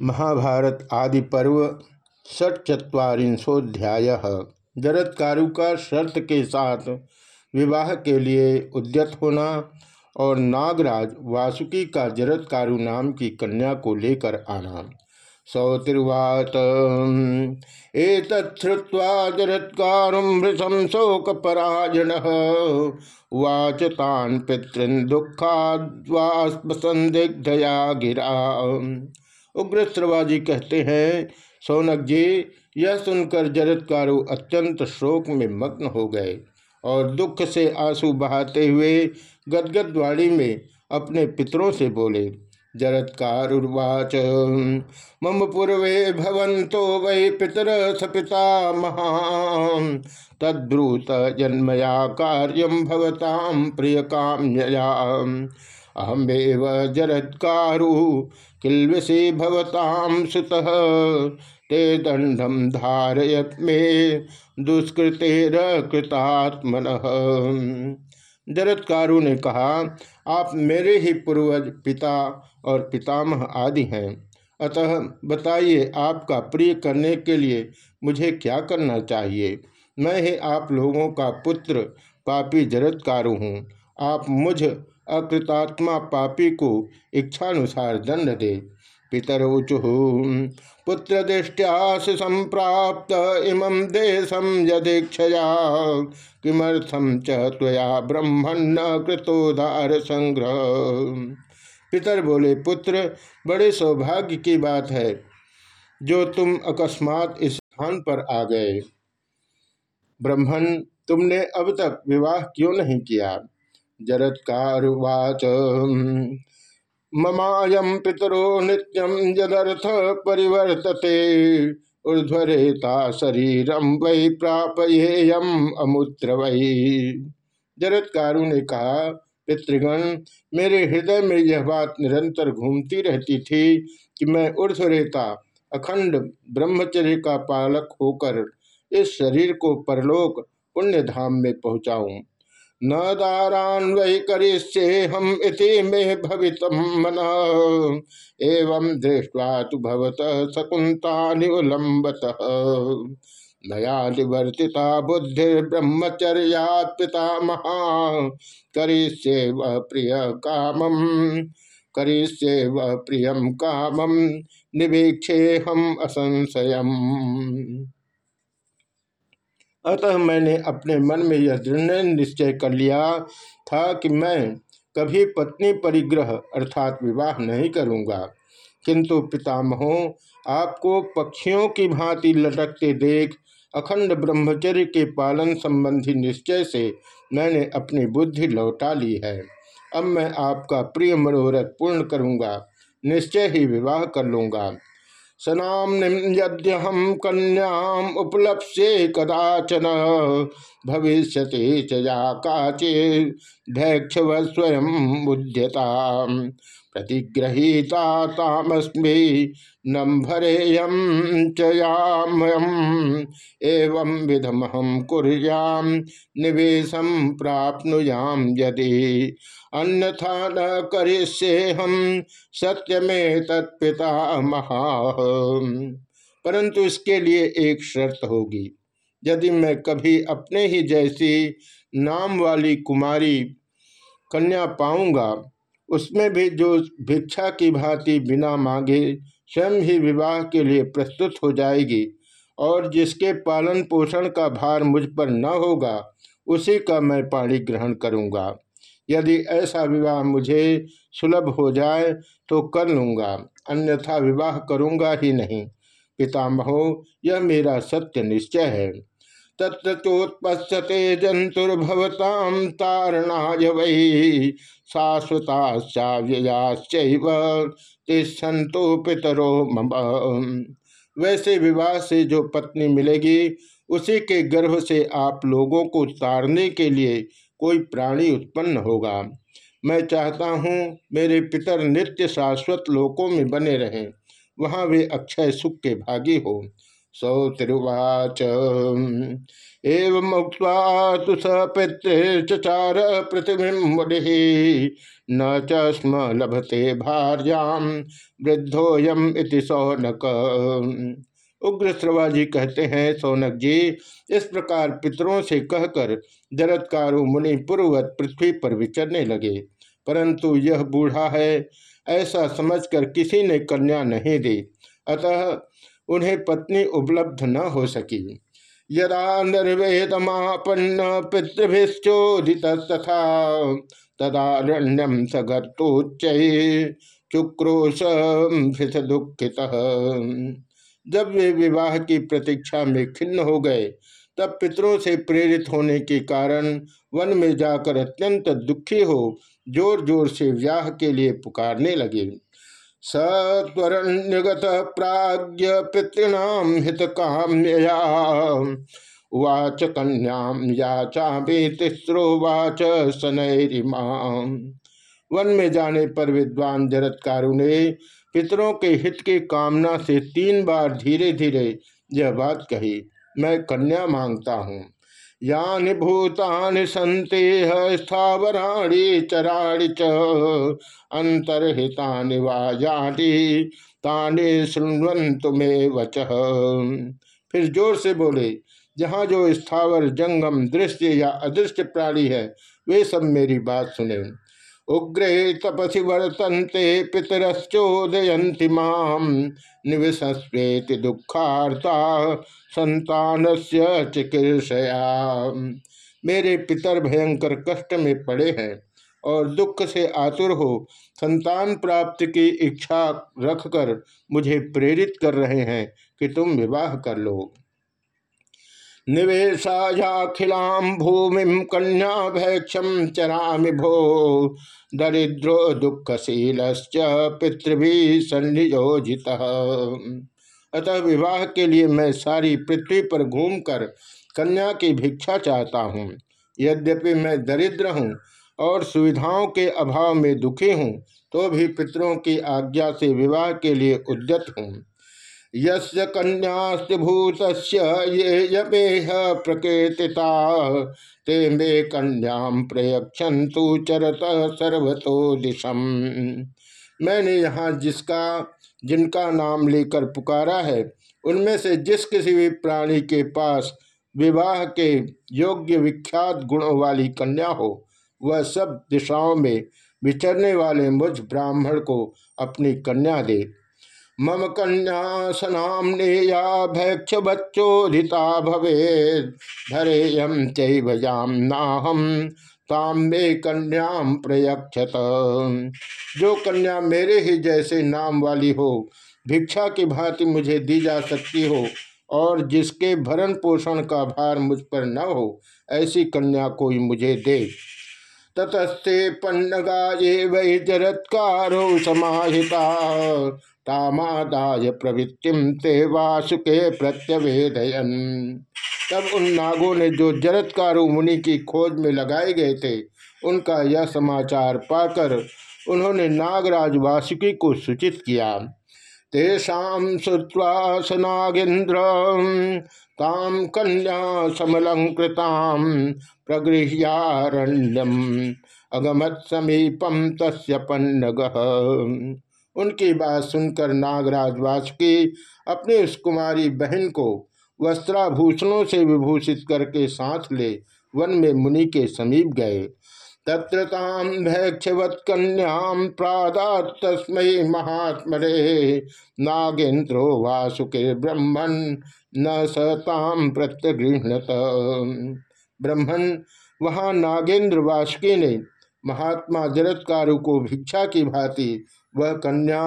महाभारत आदि पर्व षटचत्वारिंशोध्याय जरत्कारु का शर्त के साथ विवाह के लिए उद्यत होना और नागराज वासुकी का जरत्कारु नाम की कन्या को लेकर आना। सौतिर्वात एतत्वा जरत्कारुम भृशम शोक पराजन वाच तान पितृन दुखाद्वास्पसंदिग्धया गिरा। उग्र श्रवाजी कहते हैं, सौनक जी, यह सुनकर जरत्कारु अत्यंत शोक में मग्न हो गए और दुख से आँसू बहाते हुए गदगद वाणी में अपने पितरों से बोले, जरत्कारुर्वाच, मम पूर्वे भवंतो वै पितर सपिता महान। तद्रुत जन्मया कार्यम भवताम प्रिय काम्यया अहमेव जरत्कारु किलवसी भवताम सुत, ते दंडम धारयत मे दुष्कृतेर कृतात्मन जरत्कारु ने कहा, आप मेरे ही पूर्वज, पिता और पितामह आदि हैं। अतः बताइए, आपका प्रिय करने के लिए मुझे क्या करना चाहिए? मैं ही आप लोगों का पुत्र, पापी जरत्कारु हूँ। आप मुझ अकृतात्मा पापी को इच्छानुसार दंड दे। पितरौचु पुत्र दृष्टियास संप्राप्त इमं देशम किमर्थम चया ब्रह्मण कृतोदार संग्रह। पितर बोले, पुत्र, बड़े सौभाग्य की बात है, जो तुम अकस्मात इस स्थान पर आ गए। ब्रह्मण, तुमने अब तक विवाह क्यों नहीं किया? जरत्कारुवाच। ममायम पितरो नित्यम जदर्थ परिवर्तते। ऊर्धरेता शरीरम वै प्रापयेयम अमूत्र वही जरत्कारु ने कहा, पितृगण, मेरे हृदय में यह बात निरंतर घूमती रहती थी कि मैं ऊर्धरेता अखंड ब्रह्मचर्य का पालक होकर इस शरीर को परलोक पुण्य धाम में पहुँचाऊँ। न दारान वही करिष्ये हम इति में भवित मन। एवं दृष्टवा तो भवत शकुंता निवलंबत नया निवर्तिता बुद्धि ब्रह्मचर्या पिता महा करिष्ये वह प्रिय कामम करिष्ये वह प्रियम कामम निवेक्षे हम असंशयम। अतः मैंने अपने मन में यह दृढ़ निश्चय कर लिया था कि मैं कभी पत्नी परिग्रह अर्थात विवाह नहीं करूँगा। किंतु पितामहों, आपको पक्षियों की भांति लटकते देख, अखंड ब्रह्मचर्य के पालन संबंधी निश्चय से मैंने अपनी बुद्धि लौटा ली है। अब मैं आपका प्रिय मनोरथ पूर्ण करूँगा, निश्चय ही विवाह कर लूँगा। सनाम यद्यहम कन्याम उपलप्स्ये कदाचन। भविष्य चा काचे भैक्ष स्वयं बुध्यता प्रतिग्रहीता तामस्मी नंभरेयम चयामयम एवं विधमहम कुर्याम निवेशम प्राप्नुयाम यदि अन्यथा न करिष्ये हम सत्य में तत्पिता महा। परंतु इसके लिए एक शर्त होगी, यदि मैं कभी अपने ही जैसी नाम वाली कुमारी कन्या पाऊँगा उसमें भी जो भिक्षा की भांति बिना मांगे, स्वयं ही विवाह के लिए प्रस्तुत हो जाएगी। और जिसके पालन पोषण का भार मुझ पर न होगा, उसी का मैं पाणी ग्रहण करूँगा। यदि ऐसा विवाह मुझे सुलभ हो जाए तो कर लूँगा, अन्यथा विवाह करूँगा ही नहीं। पितामहो, यह मेरा सत्य निश्चय है। तत्र चोत्पश्यते जंतुर्भवताम तारणाय वही पितरो मम। वैसे विवाह से जो पत्नी मिलेगी, उसी के गर्भ से आप लोगों को तारने के लिए कोई प्राणी उत्पन्न होगा। मैं चाहता हूँ मेरे पितर नित्य शाश्वत लोकों में बने रहें, वहाँ वे अक्षय सुख के भागी हो। सौतिरुवाच। एवं उक्त्वा तु स न च स्म लभते भार्यां वृद्धोयम इति सौनक। उग्र श्रवाजी कहते हैं, सौनक जी, इस प्रकार पितरों से कहकर जरत्कारु मुनि पूर्ववत पृथ्वी पर विचरने लगे, परंतु यह बूढ़ा है, ऐसा समझकर किसी ने कन्या नहीं दी। अतः उन्हें पत्नी उपलब्ध न हो सकी। यदा निर्वेदमापन्न पितृभिश्चोदित तथा तदारण्यम सगतोच्च चुक्रोश दुखित। जब वे विवाह की प्रतीक्षा में खिन्न हो गए, तब पितरों से प्रेरित होने के कारण वन में जाकर अत्यंत दुखी हो ज़ोर ज़ोर से व्याह के लिए पुकारने लगे। सत्वरण्यगत प्राज्ञ पितृणाम हित काम्यया उवाच कन्याम याचा तिस्रो वाच वन में जाने पर विद्वान जरत्कारु ने पितरों के हित की कामना से तीन बार धीरे धीरे यह बात कही, मैं कन्या माँगता हूँ। यानि भूतानि संतेह स्थावराणि चराणि च अंतर्हितानि वा यानि तानि शृण्वन्तु मे वच फिर ज़ोर से बोले, जहाँ जो स्थावर, जंगम, दृश्य या अदृश्य प्राणी है, वे सब मेरी बात सुने। उग्रे तपसी वर्तन्ते पितरश्चोदयंति निवसस्वेति दुखार्ता संतान से चिकित्सया। मेरे पितर भयंकर कष्ट में पड़े हैं और दुख से आतुर हो। संतान प्राप्ति की इच्छा रखकर मुझे प्रेरित कर रहे हैं कि तुम विवाह कर लो। निवेशायाखिलां भूमि कन्या भैक्षम चरा भो। दरिद्रो दुखशील पितृभि सन्नियोजित अतः विवाह के लिए मैं सारी पृथ्वी पर घूमकर कन्या की भिक्षा चाहता हूँ। यद्यपि मैं दरिद्र हूँ और सुविधाओं के अभाव में दुखी हूँ तो भी पितरों की आज्ञा से विवाह के लिए उद्यत हूँ। यस्य कन्यास्ति भूत ये यपेह प्रकृतिता ते मे कन्याम प्रयक्षंतु चरत सर्वतो दिशम। मैंने यहाँ जिसका, जिनका नाम लेकर पुकारा है, उनमें से जिस किसी भी प्राणी के पास विवाह के योग्य विख्यात गुणों वाली कन्या हो, वह सब दिशाओं में विचरने वाले मुझ ब्राह्मण को अपनी कन्या दे। मम कन्या सनामनेया भैक्ष बच्चोदिता भवे धरेयम चैवयाम नाहम ताम मे कन्याम प्रयक्षत जो कन्या मेरे ही जैसे नाम वाली हो, भिक्षा की भांति मुझे दी जा सकती हो, और जिसके भरण पोषण का भार मुझ पर न हो, ऐसी कन्या कोई मुझे दे। ततस्ते पन्नगा ये वही जरत्कारो समाहिता। तामादाय प्रवृत्तिम ते वासुके प्रत्यवेदयन। तब उन नागों ने जो जरत्कारु मुनि की खोज में लगाए गए थे, उनका यह समाचार पाकर उन्होंने नागराज वासुकी को सूचित किया, तेषा श्रुवा स नागेन्द्र ताम कन्या समलंकृताम प्रगृह्यारण्यम अगमत समीपम तस्य पन्नग। उनकी बात सुनकर नागराज वासुकी अपनी उस कुमारी बहन को वस्त्राभूषणों से विभूषित करके साथ ले वन में मुनि के समीप गए। तत्र ताम भैक्षवत कन्याम प्रादात तस्म महात्मरे नागेन्द्रो वासुके ब्रह्मण न सताम प्रत्यगृहणत। ब्रह्मण वहाँ नागेंद्र वासुकी ने महात्मा जरत्कारु को भिक्षा की भांति वह कन्या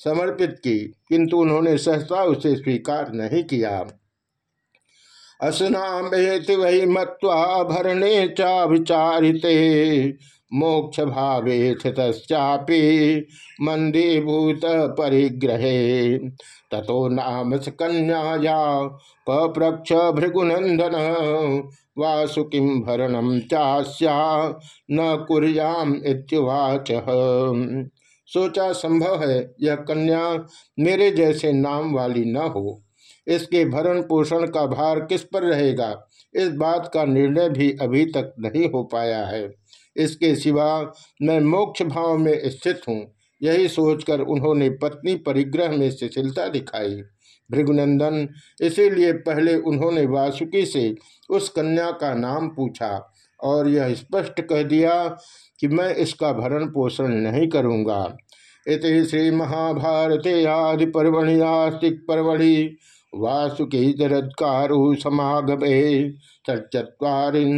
समर्पित की, किंतु उन्होंने सहसा उसे स्वीकार नहीं किया। असनामेति वही मत्वा भरणे चा विचारिते मोक्ष भावे स्थितश्चापि मंदीभूत परिग्रहे ततो नाम कन्याया पप्रक्ष भृगुनंदन वासुकिम भरणम चास्या, न कुरियाम सोचा संभव है यह कन्या मेरे जैसे नाम वाली न हो। इसके भरण पोषण का भार किस पर रहेगा? इस बात का निर्णय भी अभी तक नहीं हो पाया है। इसके सिवा मैं मोक्ष भाव में स्थित हूँ। यही सोचकर उन्होंने पत्नी परिग्रह में शिथिलता दिखाई। भृगुनंदन, इसीलिए पहले उन्होंने वासुकी से उस कन्या का नाम पूछा। और यह स्पष्ट कह दिया कि मैं इसका भरण पोषण नहीं करूँगा। इति श्री महाभारते आदि पर्वणि आस्तिक पर्वणि वासुकी जरत्कारु समागमे चतुरीशोध्याय